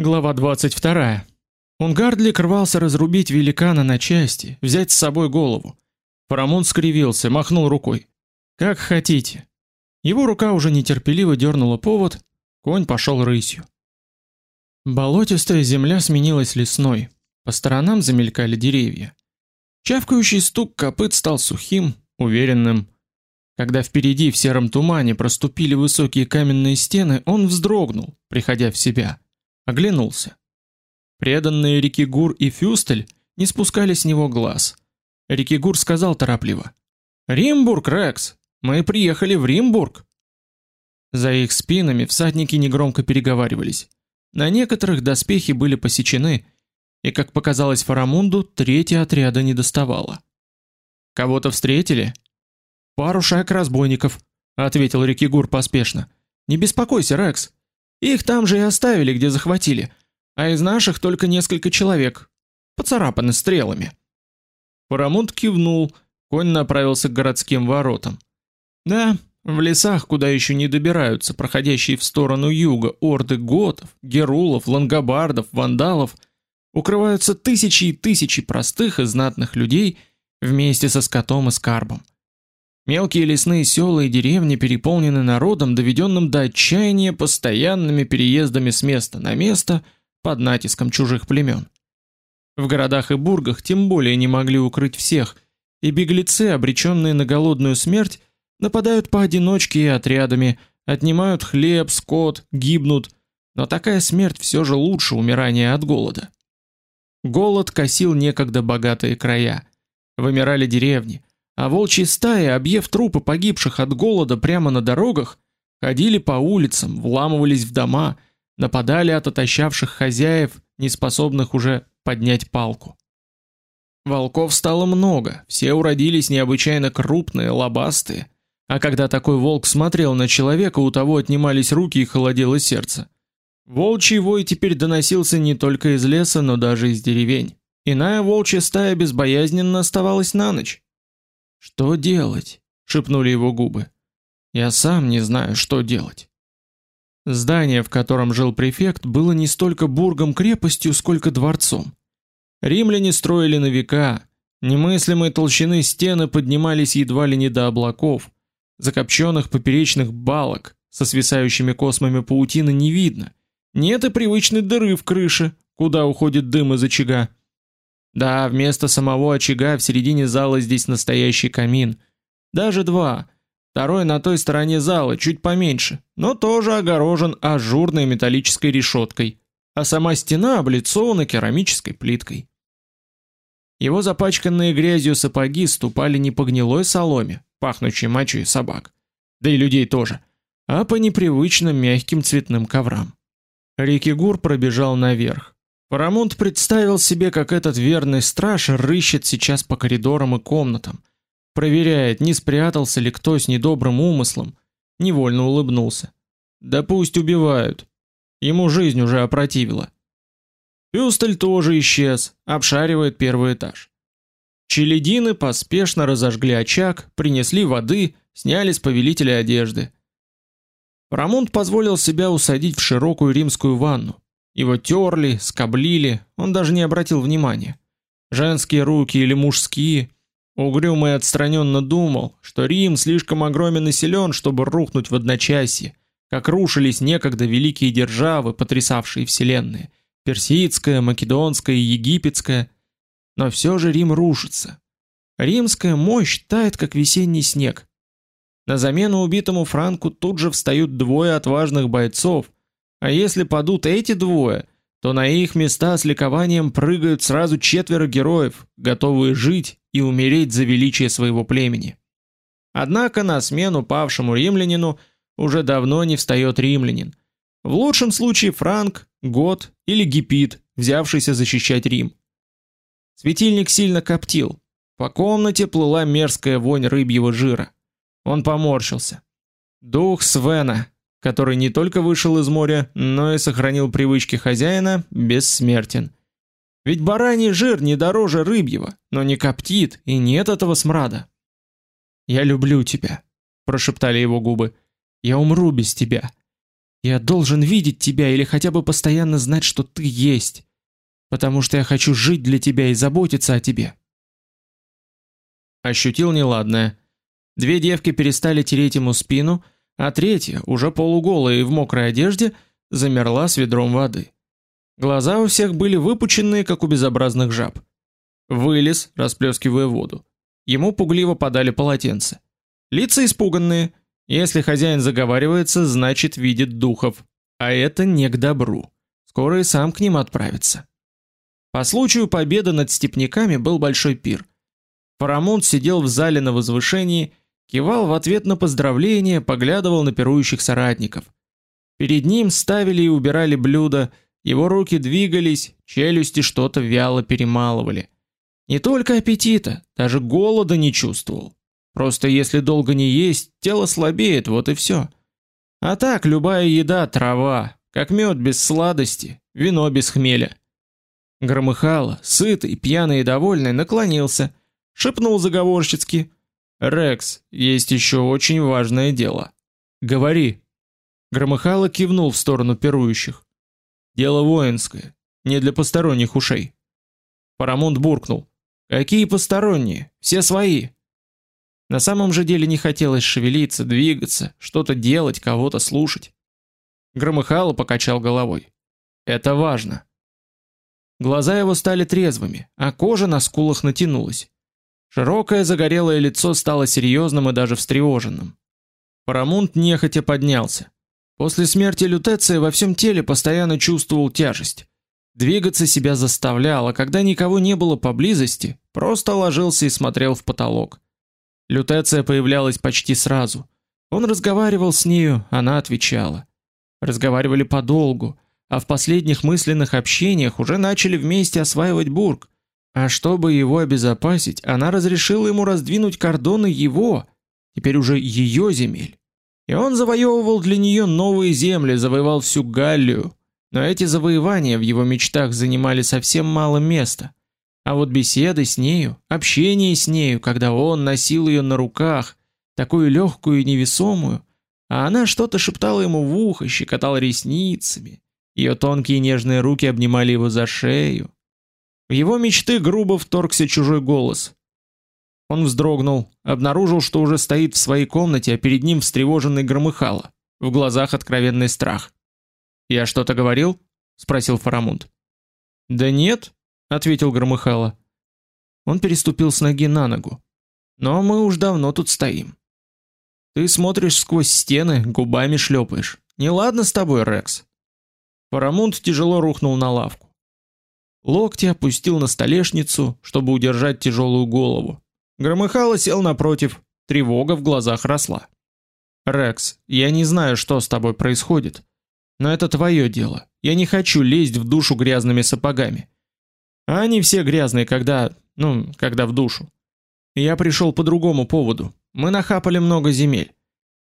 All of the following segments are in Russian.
Глава 22. Унгардлик рвался разрубить великана на части, взять с собой голову. Парамон скривился, махнул рукой. Как хотите. Его рука уже нетерпеливо дернула повод, конь пошел рысью. Болотистая земля сменилась лесной. По сторонам замелькали деревья. Чавкающий стук копыт стал сухим, уверенным. Когда впереди в сером тумане проступили высокие каменные стены, он вздрогнул, приходя в себя оглянулся. Преданные Рикигур и Фюстель не спускали с него глаз. Рикигур сказал торопливо: "Римбург, Рекс, мы приехали в Римбург". За их спинами всадники негромко переговаривались. На некоторых доспехи были посечены, и, как показалось Фарамунду, третье отряда не доставало. Кого-то встретили? Пару шайк разбойников, ответил Рикигур поспешно. Не беспокойся, Рекс. Их там же и оставили, где захватили, а из наших только несколько человек, поцарапаны стрелами. Парамонт кивнул, конь направился к городским воротам. Да, в лесах, куда еще не добираются проходящие в сторону юга орды готов, герулов, лангобардов, вандалов, укрываются тысячи и тысячи простых и знатных людей вместе со скотом и скарбом. Мелкие лесные села и деревни переполнены народом, доведенным до отчаяния постоянными переездами с места на место под натиском чужих племен. В городах и бургах тем более не могли укрыть всех, и беглецы, обреченные на голодную смерть, нападают поодиночке и отрядами, отнимают хлеб, скот, гибнут, но такая смерть все же лучше умирания от голода. Голод косил некогда богатые края. Вымирали деревни, а волчьи стаи, объев трупы погибших от голода прямо на дорогах, ходили по улицам, вламывались в дома, нападали от отощавших хозяев, не способных уже поднять палку. Волков стало много, все уродились необычайно крупные, лобастые, а когда такой волк смотрел на человека, у того отнимались руки и холодело сердце. Волчий вой теперь доносился не только из леса, но даже из деревень. Иная волчья стая безбоязненно оставалась на ночь. Что делать? шипнули его губы. Я сам не знаю, что делать. Здание, в котором жил префект, было не столько бургом-крепостью, сколько дворцом. Римляне строили на века, немыслимой толщины стены поднимались едва ли не до облаков, закопченных поперечных балок со свисающими космами паутины не видно. Нет и привычной дыры в крыше, куда уходит дым из очага. Да, вместо самого очага в середине зала здесь настоящий камин. Даже два. Второй на той стороне зала, чуть поменьше, но тоже огорожен ажурной металлической решеткой, а сама стена облицована керамической плиткой. Его запачканные грязью сапоги ступали не по гнилой соломе, пахнущей мочой собак, да и людей тоже, а по непривычным мягким цветным коврам. Рикигур пробежал наверх. Парамонт представил себе, как этот верный страж рыщет сейчас по коридорам и комнатам, проверяет, не спрятался ли кто с недобрым умыслом, невольно улыбнулся. Да пусть убивают. Ему жизнь уже опротивила. Пюстель тоже исчез, обшаривает первый этаж. Челядины поспешно разожгли очаг, принесли воды, сняли с повелителя одежды. Парамонт позволил себя усадить в широкую римскую ванну, его терли, скоблили, он даже не обратил внимания. Женские руки или мужские. Угрюмо и отстраненно думал, что Рим слишком огромен и силен, чтобы рухнуть в одночасье, как рушились некогда великие державы, потрясавшие вселенные: персидская, македонская и египетская. Но все же Рим рушится. Римская мощь тает, как весенний снег. На замену убитому Франку тут же встают двое отважных бойцов, а если падут эти двое, то на их места с ликованием прыгают сразу четверо героев, готовые жить и умереть за величие своего племени. Однако на смену павшему римлянину уже давно не встает римлянин. В лучшем случае Франк, Гот или Гиппит, взявшийся защищать Рим. Светильник сильно коптил. По комнате плыла мерзкая вонь рыбьего жира. Он поморщился. Дух Свена, который не только вышел из моря, но и сохранил привычки хозяина, бессмертен. Ведь бараний жир не дороже рыбьего, но не коптит и нет этого смрада. Я люблю тебя, прошептали его губы. Я умру без тебя. Я должен видеть тебя или хотя бы постоянно знать, что ты есть, потому что я хочу жить для тебя и заботиться о тебе. Ощутил неладное. Две девки перестали тереть ему спину, а третья, уже полуголая и в мокрой одежде, замерла с ведром воды. Глаза у всех были выпученные, как у безобразных жаб. Вылез, расплескивая воду. Ему пугливо подали полотенце. Лица испуганные. Если хозяин заговаривается, значит видит духов, а это не к добру. Скоро и сам к ним отправится. По случаю победы над степняками был большой пир. Фарамунд сидел в зале на возвышении, кивал в ответ на поздравления, поглядывал на пирующих соратников. Перед ним ставили и убирали блюда, его руки двигались, челюсти что-то вяло перемалывали. Не только аппетита, даже голода не чувствовал. Просто если долго не есть, тело слабеет, вот и все. А так любая еда трава, как мед без сладости, вино без хмеля. Громыхало, сытый, пьяный и довольный, наклонился, шепнул заговорщицки: "Рекс, есть еще очень важное дело. Говори". Громыхало кивнул в сторону пирующих. "Дело воинское, не для посторонних ушей". Парамонт буркнул: "Какие посторонние? Все свои". На самом же деле не хотелось шевелиться, двигаться, что-то делать, кого-то слушать. Громыхало покачал головой. Это важно. Глаза его стали трезвыми, а кожа на скулах натянулась. Широкое загорелое лицо стало серьезным и даже встревоженным. Парамунт нехотя поднялся. После смерти Лютеция во всем теле постоянно чувствовал тяжесть. Двигаться себя заставлял, а когда никого не было поблизости, просто ложился и смотрел в потолок. Лютеция появлялась почти сразу. Он разговаривал с нею, она отвечала. Разговаривали подолгу, а в последних мысленных общениях уже начали вместе осваивать бург. А чтобы его обезопасить, она разрешила ему раздвинуть кордоны его, теперь уже ее земель. И он завоевывал для нее новые земли, завоевал всю Галлию. Но эти завоевания в его мечтах занимали совсем мало места. А вот беседы с нею, общение с нею, когда он носил ее на руках, такую легкую и невесомую, а она что-то шептала ему в ухо, щекотала ресницами, ее тонкие нежные руки обнимали его за шею. В его мечты грубо вторгся чужой голос. Он вздрогнул, обнаружил, что уже стоит в своей комнате, а перед ним встревоженный громыхало, в глазах откровенный страх. "Я что-то говорил?" спросил Фарамунд. "Да нет", ответил Громыхало. Он переступил с ноги на ногу. Но мы уж давно тут стоим. Ты смотришь сквозь стены, губами шлепаешь. Не ладно с тобой, Рекс. Парамунд тяжело рухнул на лавку. Локти опустил на столешницу, чтобы удержать тяжелую голову. Громыхало сел напротив, тревога в глазах росла. Рекс, я не знаю, что с тобой происходит, но это твое дело. Я не хочу лезть в душу грязными сапогами. А они все грязные, когда, ну, когда в душу. Я пришел по другому поводу. Мы нахапали много земель.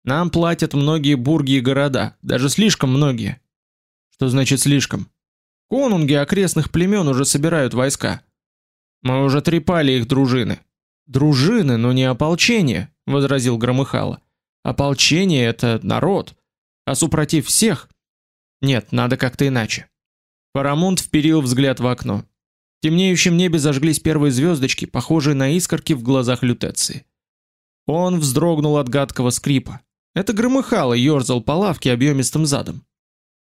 Нам платят многие бурги и города, даже слишком многие. Что значит слишком? Конунги окрестных племен уже собирают войска. Мы уже трепали их дружины. Дружины, но не ополчение, возразил Громыхало. Ополчение это народ, а супротив всех. Нет, надо как-то иначе. Парамунд вперил взгляд в окно. В темнеющем небе зажглись первые звездочки, похожие на искорки в глазах лютеции. Он вздрогнул от гадкого скрипа. Это громыхало ёрзал по лавке объемистым задом.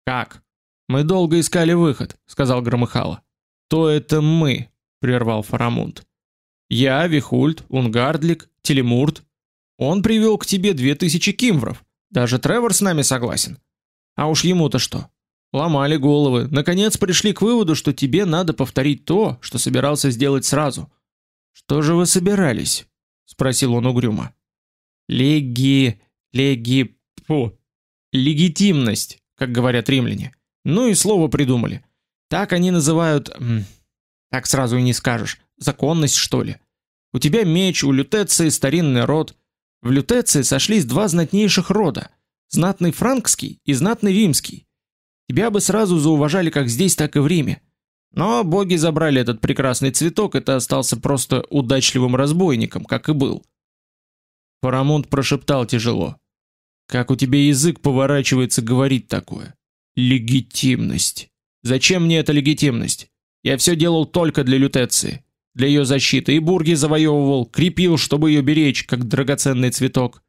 Как? Мы долго искали выход, сказал громыхало. То это мы, прервал Фарамунд. Я, Вихульд, Унгардлик, Телемурт. Он привел к тебе две тысячи кимвров. Даже Тревор с нами согласен. А уж ему-то что? Ломали головы, наконец пришли к выводу, что тебе надо повторить то, что собирался сделать сразу. Что же вы собирались? спросил он угрюмо. Леги, леги, фу, легитимность, как говорят римляне. Ну и слово придумали. Так они называют, так сразу и не скажешь, законность что ли. У тебя меч, у лютеции старинный род. В лютеции сошлись два знатнейших рода: знатный франкский и знатный римский. Тебя бы сразу зауважали как здесь, так и в Риме. Но боги забрали этот прекрасный цветок, и ты остался просто удачливым разбойником, как и был. Парамонт прошептал тяжело: Как у тебя язык поворачивается говорить такое? Легитимность. Зачем мне эта легитимность? Я все делал только для Лютеции, для ее защиты, и бурги завоевывал, крепил, чтобы ее беречь, как драгоценный цветок.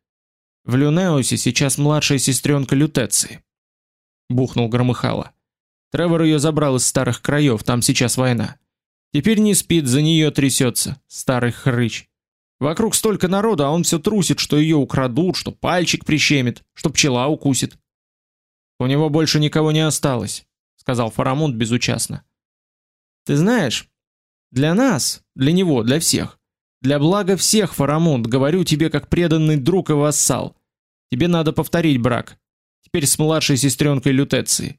В Люнеусе сейчас младшая сестренка Лютеции. Бухнул громыхало. Тревор ее забрал из старых краев, там сейчас война. Теперь не спит, за нее трясется, старый хрыч. Вокруг столько народа, а он все трусит, что ее украдут, что пальчик прищемит, что пчела укусит. У него больше никого не осталось, сказал Фарамунд безучастно. Ты знаешь, для нас, для него, для всех, для блага всех, Фарамунд, говорю тебе как преданный друг и вассал. Тебе надо повторить брак. Теперь с младшей сестренкой Лютеции.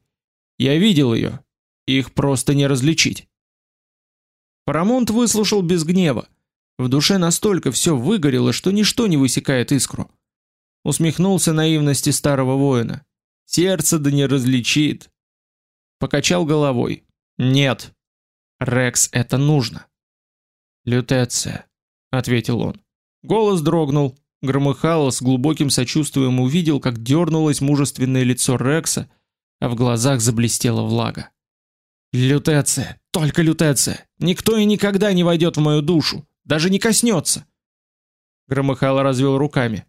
Я видел ее. Их просто не различить. Фарамунд выслушал без гнева. В душе настолько все выгорело, что ничто не высекает искру. Усмехнулся наивности старого воина. Сердце да не различит. Покачал головой. Нет. Рекс это нужно. Лютеция, ответил он. Голос дрогнул. Громыхало с глубоким сочувствием увидел, как дернулось мужественное лицо Рекса, а в глазах заблестела влага. Лютеция, только лютеция. Никто и никогда не войдет в мою душу, даже не коснется. Громыхало развел руками.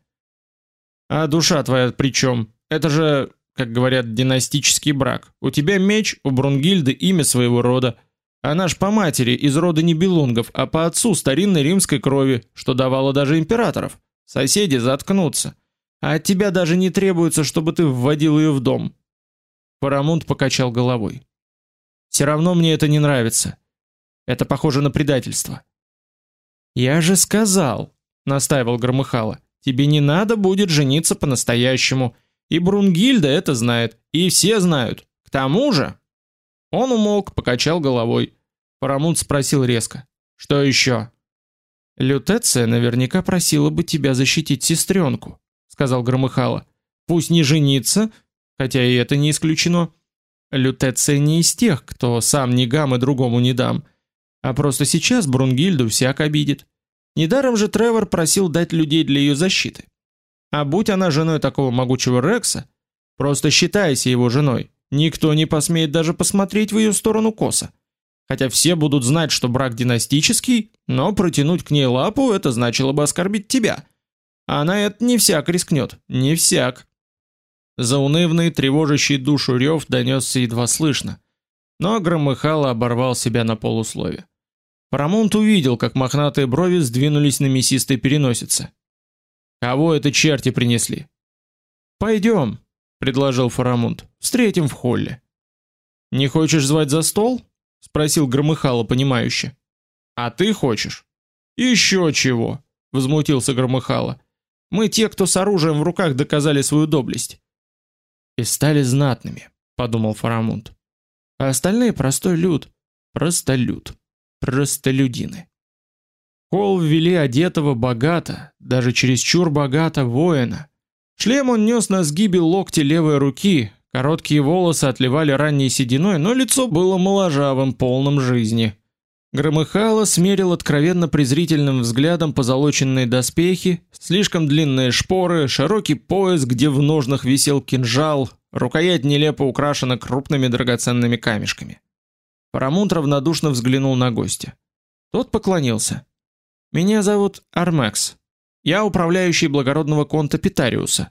А душа твоя причем? Это же как говорят, династический брак. У тебя меч, у Брунгильды имя своего рода. А наш по матери из рода Нибелунгов, а по отцу старинной римской крови, что давало даже императоров. Соседи заткнутся. А от тебя даже не требуется, чтобы ты вводил ее в дом. Парамунд покачал головой. Все равно мне это не нравится. Это похоже на предательство. Я же сказал, настаивал Громыхало. Тебе не надо будет жениться по-настоящему. И Брунгильда это знает, и все знают. К тому же, он умолк, покачал головой. Парамунд спросил резко: "Что еще? Лютеция наверняка просила бы тебя защитить сестренку», — сказал Громыхало. Пусть не жениться, хотя и это не исключено. Лютеция не из тех, кто сам не гам и другому не дам, а просто сейчас Брунгильду всяк обидит. Недаром же Тревор просил дать людей для ее защиты. А будь она женой такого могучего Рекса, просто считайся его женой. Никто не посмеет даже посмотреть в ее сторону косо. Хотя все будут знать, что брак династический, но протянуть к ней лапу это значило бы оскорбить тебя. А на это не всяк рискнет, не всяк. Заунывный, тревожащий душу рев донесся едва слышно, но громыхало оборвал себя на полуслове. Парамонт увидел, как мохнатые брови сдвинулись на мясистой переносице. Кого это черти принесли? Пойдем, предложил Фарамунд. Встретим в холле. Не хочешь звать за стол? спросил Громыхало понимающе. А ты хочешь? Еще чего? возмутился Громыхало. Мы те, кто с оружием в руках доказали свою доблесть. И стали знатными, подумал Фарамунд. А остальные простой люд, простолюд, простолюдины. Холл ввели одетого богато, даже чересчур богато воина. Шлем он нес на сгибе локти левой руки, короткие волосы отливали ранней сединой, но лицо было моложавым, полным жизни. Громыхало смерил откровенно презрительным взглядом позолоченные доспехи, слишком длинные шпоры, широкий пояс, где в ножнах висел кинжал, рукоять нелепо украшена крупными драгоценными камешками. Парамунт равнодушно взглянул на гостя. Тот поклонился. Меня зовут Армекс. Я управляющий благородного конта Питариуса.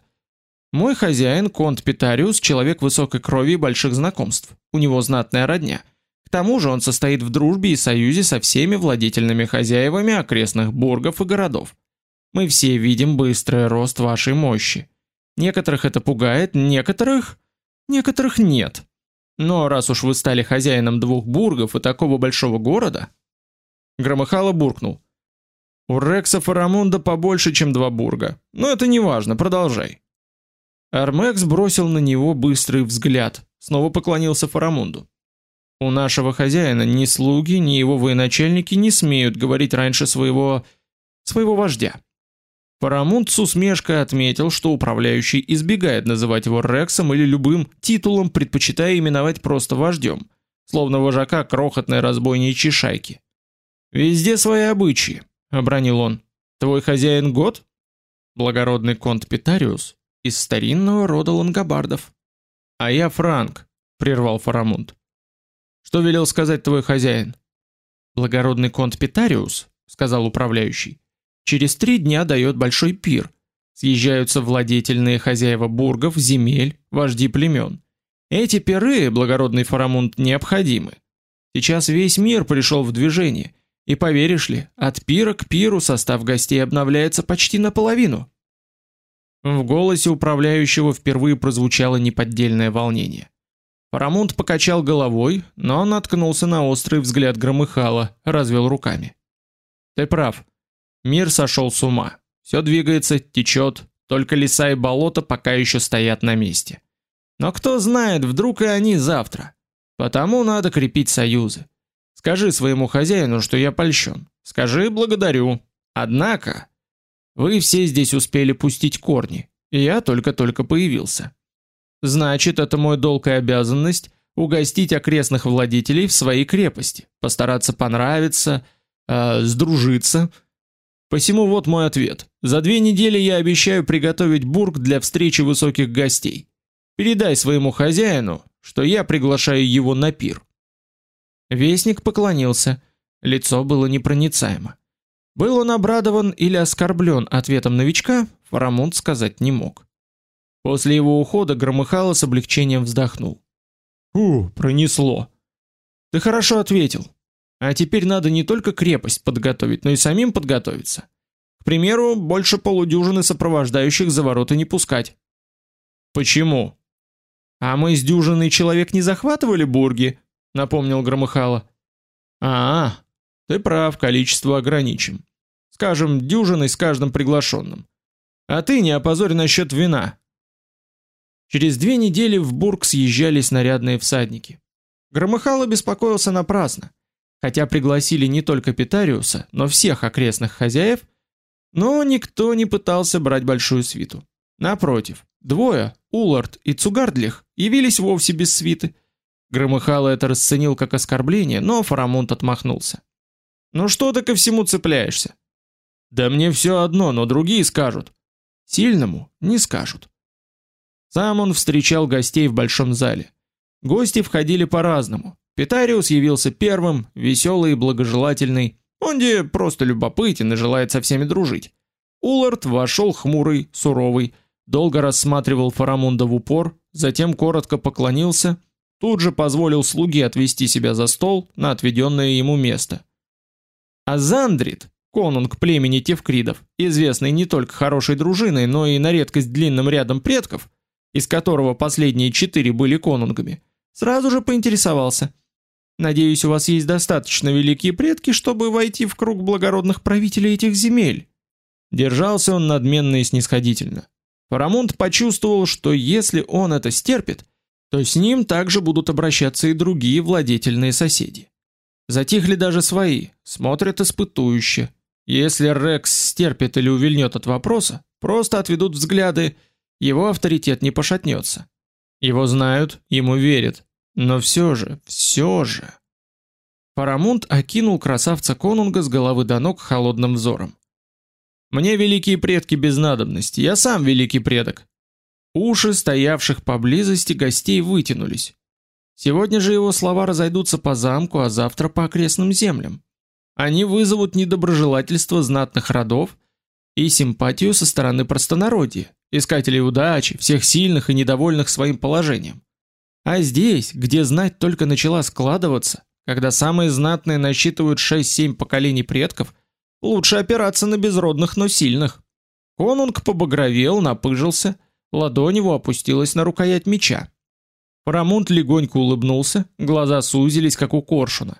Мой хозяин, конт Питариус, человек высокой крови и больших знакомств. У него знатная родня. К тому же он состоит в дружбе и союзе со всеми владетельными хозяевами окрестных бургов и городов. Мы все видим быстрый рост вашей мощи. Некоторых это пугает, некоторых... некоторых нет. Но раз уж вы стали хозяином двух бургов и такого большого города... Громыхало буркнул. У Рекса Фарамунда побольше, чем два бурга. Но это не важно, продолжай. Армекс бросил на него быстрый взгляд, снова поклонился Фарамунду. У нашего хозяина ни слуги, ни его военачальники не смеют говорить раньше своего своего вождя. Фарамунд с усмешкой отметил, что управляющий избегает называть его Рексом или любым титулом, предпочитая именовать просто вождем, словно вожака крохотной разбойничьей шайки. Везде свои обычаи обронил он. Твой хозяин год? Благородный конт Питариус из старинного рода лангобардов. А я Франк, прервал Фарамунд. Что велел сказать твой хозяин? Благородный конт Питариус, сказал управляющий. Через три дня дает большой пир. Съезжаются владетельные хозяева бургов, земель, вожди племен. Эти пиры, благородный Фарамунд, необходимы. Сейчас весь мир пришел в движение, и поверишь ли, от пира к пиру состав гостей обновляется почти наполовину. В голосе управляющего впервые прозвучало неподдельное волнение. Парамонт покачал головой, но наткнулся на острый взгляд Громыхала, развел руками. Ты прав. Мир сошел с ума. Все двигается, течет, только леса и болота пока еще стоят на месте. Но кто знает, вдруг и они завтра. Потому надо крепить союзы. Скажи своему хозяину, что я польщен. Скажи благодарю. Однако вы все здесь успели пустить корни, и я только-только появился. Значит, это мой долг и обязанность угостить окрестных владетелей в своей крепости, постараться понравиться, э, сдружиться. Посему вот мой ответ. За две недели я обещаю приготовить бург для встречи высоких гостей. Передай своему хозяину, что я приглашаю его на пир. Вестник поклонился, лицо было непроницаемо. Был он обрадован или оскорблен ответом новичка, Фарамунд сказать не мог. После его ухода Громыхало с облегчением вздохнул. «Фу, пронесло!» «Ты хорошо ответил. А теперь надо не только крепость подготовить, но и самим подготовиться. К примеру, больше полудюжины сопровождающих за ворота не пускать». «Почему?» «А мы с дюжиной человек не захватывали бурги?» — напомнил Громыхало. «А, ты прав, количество ограничим. Скажем, дюжиной с каждым приглашенным. А ты не опозорь насчет вина. Через две недели в Бург съезжались нарядные всадники. Громыхало беспокоился напрасно. Хотя пригласили не только Питариуса, но всех окрестных хозяев, но никто не пытался брать большую свиту. Напротив, двое, Улард и Цугардлих, явились вовсе без свиты. Громыхало это расценил как оскорбление, но Фарамунд отмахнулся. Ну что ты ко всему цепляешься? Да мне все одно, но другие скажут. Сильному не скажут. Сам он встречал гостей в большом зале. Гости входили по-разному. Питариус явился первым, веселый и благожелательный. Он где просто любопытен и желает со всеми дружить. Улард вошел хмурый, суровый, долго рассматривал Фарамунда в упор, затем коротко поклонился, тут же позволил слуге отвести себя за стол на отведенное ему место. А конунг племени Тевкридов, известный не только хорошей дружиной, но и на редкость длинным рядом предков, из которого последние четыре были конунгами, сразу же поинтересовался: "Надеюсь, у вас есть достаточно великие предки, чтобы войти в круг благородных правителей этих земель?" Держался он надменно и снисходительно. Парамонт почувствовал, что если он это стерпит, то с ним также будут обращаться и другие владетельные соседи. Затихли даже свои, смотрят испытующе. Если Рекс стерпит или увильнет от вопроса, просто отведут взгляды, его авторитет не пошатнется. Его знают, ему верят, но все же, все же. Парамунд окинул красавца Конунга с головы до ног холодным взором. Мне великие предки без надобности, я сам великий предок. Уши стоявших поблизости гостей вытянулись. Сегодня же его слова разойдутся по замку, а завтра по окрестным землям. Они вызовут недоброжелательство знатных родов и симпатию со стороны простонародья, искателей удачи, всех сильных и недовольных своим положением. А здесь, где знать только начала складываться, когда самые знатные насчитывают 6-7 поколений предков, лучше опираться на безродных, но сильных. Конунг побагровел, напыжился, ладонь его опустилась на рукоять меча. Парамунт легонько улыбнулся, глаза сузились, как у коршуна.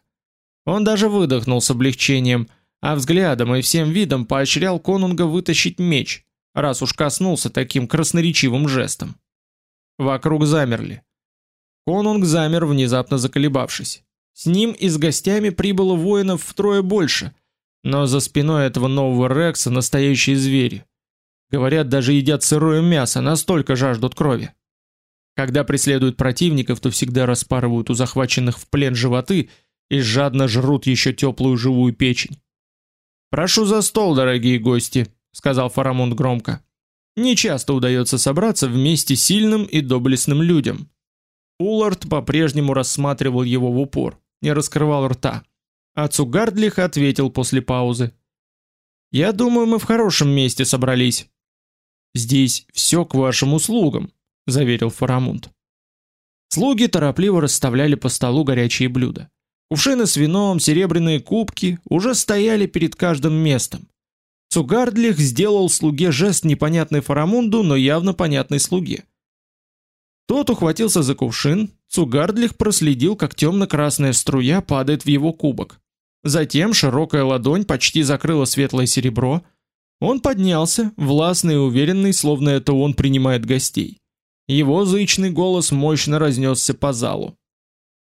Он даже выдохнул с облегчением, а взглядом и всем видом поощрял конунга вытащить меч, раз уж коснулся таким красноречивым жестом. Вокруг замерли. Конунг замер, внезапно заколебавшись. С ним и с гостями прибыло воинов втрое больше, но за спиной этого нового Рекса настоящие звери. Говорят, даже едят сырое мясо, настолько жаждут крови. Когда преследуют противников, то всегда распарывают у захваченных в плен животы и жадно жрут еще теплую живую печень. Прошу за стол, дорогие гости, сказал Фарамунд громко. Не часто удается собраться вместе сильным и доблестным людям. Улард по-прежнему рассматривал его в упор, не раскрывал рта. А Цугардлих ответил после паузы. «Я думаю, мы в хорошем месте собрались». «Здесь все к вашим услугам», — заверил Фарамунд. Слуги торопливо расставляли по столу горячие блюда. Кувшины с вином, серебряные кубки уже стояли перед каждым местом. Цугардлих сделал слуге жест непонятный Фарамунду, но явно понятный слуге. Тот ухватился за кувшин, Цугардлих проследил, как темно-красная струя падает в его кубок. Затем широкая ладонь почти закрыла светлое серебро. Он поднялся, властный и уверенный, словно это он принимает гостей. Его зычный голос мощно разнесся по залу.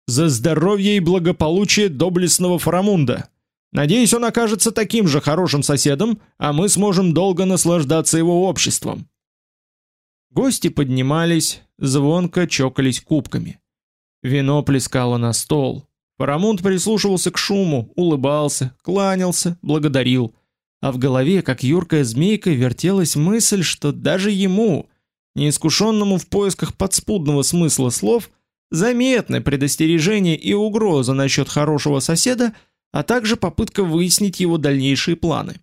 «За здоровье и благополучие доблестного Фарамунда!» Надеюсь, он окажется таким же хорошим соседом, а мы сможем долго наслаждаться его обществом. Гости поднимались, звонко чокались кубками. Вино плескало на стол. Парамунд прислушивался к шуму, улыбался, кланялся, благодарил. А в голове, как юркая змейка, вертелась мысль, что даже ему, неискушенному в поисках подспудного смысла слов, заметны предостережение и угроза насчет хорошего соседа – а также попытка выяснить его дальнейшие планы.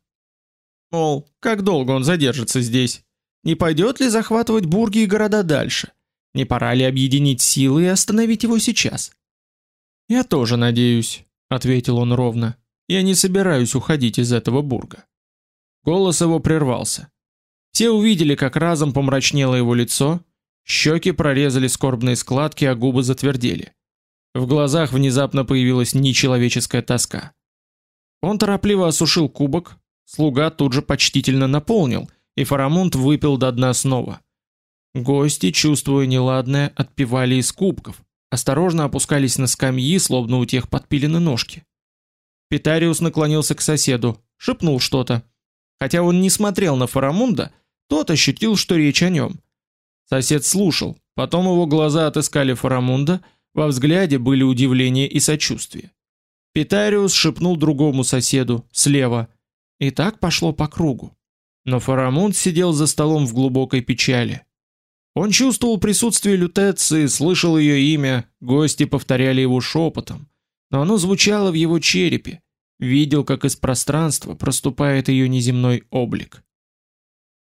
Мол, как долго он задержится здесь? Не пойдет ли захватывать бурги и города дальше? Не пора ли объединить силы и остановить его сейчас? Я тоже надеюсь, ответил он ровно. Я не собираюсь уходить из этого бурга. Голос его прервался. Все увидели, как разом помрачнело его лицо, щеки прорезали скорбные складки, а губы затвердели. В глазах внезапно появилась нечеловеческая тоска. Он торопливо осушил кубок, слуга тут же почтительно наполнил, и Фарамунд выпил до дна снова. Гости, чувствуя неладное, отпивали из кубков, осторожно опускались на скамьи, словно у тех подпилены ножки. Питариус наклонился к соседу, шепнул что-то. Хотя он не смотрел на Фарамунда, тот ощутил, что речь о нем. Сосед слушал, потом его глаза отыскали Фарамунда, во взгляде были удивление и сочувствие. Питариус шепнул другому соседу, слева. И так пошло по кругу. Но Фарамунд сидел за столом в глубокой печали. Он чувствовал присутствие Лютеции, слышал ее имя, гости повторяли его шепотом, но оно звучало в его черепе, видел, как из пространства проступает ее неземной облик.